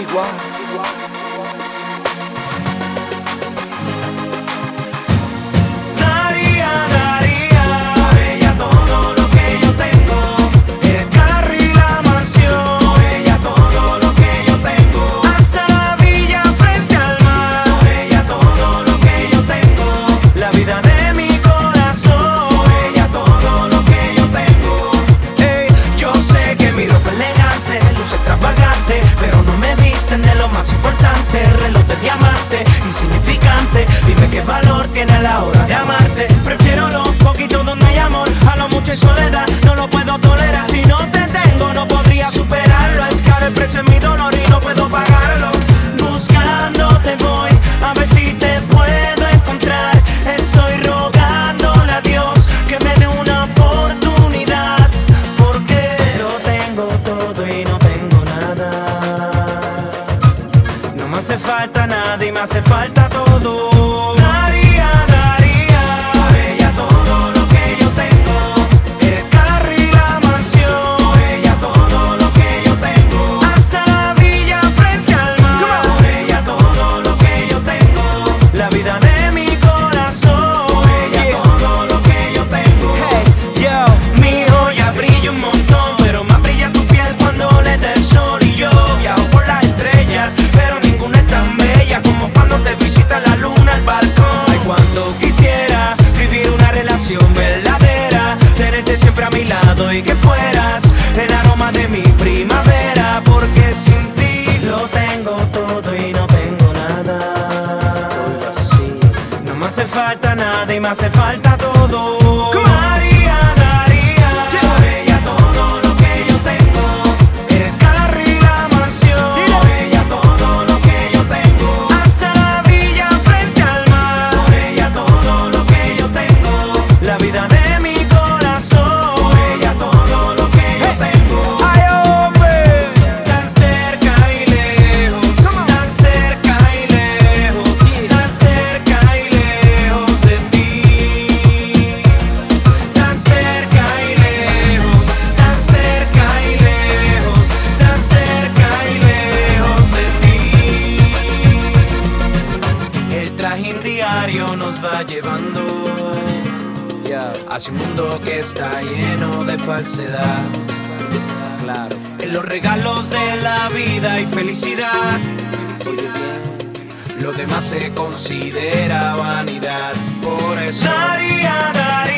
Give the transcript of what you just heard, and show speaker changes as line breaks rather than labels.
igual. tiene a la hora de amarte. Prefiero lo poquito donde hay amor, a lo mucho y soledad. No lo puedo tolerar. Si no te tengo, no podría superarlo. Es caro el precio en mi dolor y no puedo pagarlo. Buscándote voy, a ver si te puedo encontrar. Estoy rogándole a Dios que me dé una oportunidad. Porque lo tengo todo y no tengo nada. No me hace falta nada y me hace falta todo. y que fueras el aroma de mi primavera, porque sin ti lo tengo todo y no tengo nada. No me hace falta nada y me hace falta todo. diario nos va llevando hacia un mundo que está lleno de falsedad. Claro. En los regalos de la vida y felicidad, lo demás se considera vanidad. Por eso daría, daría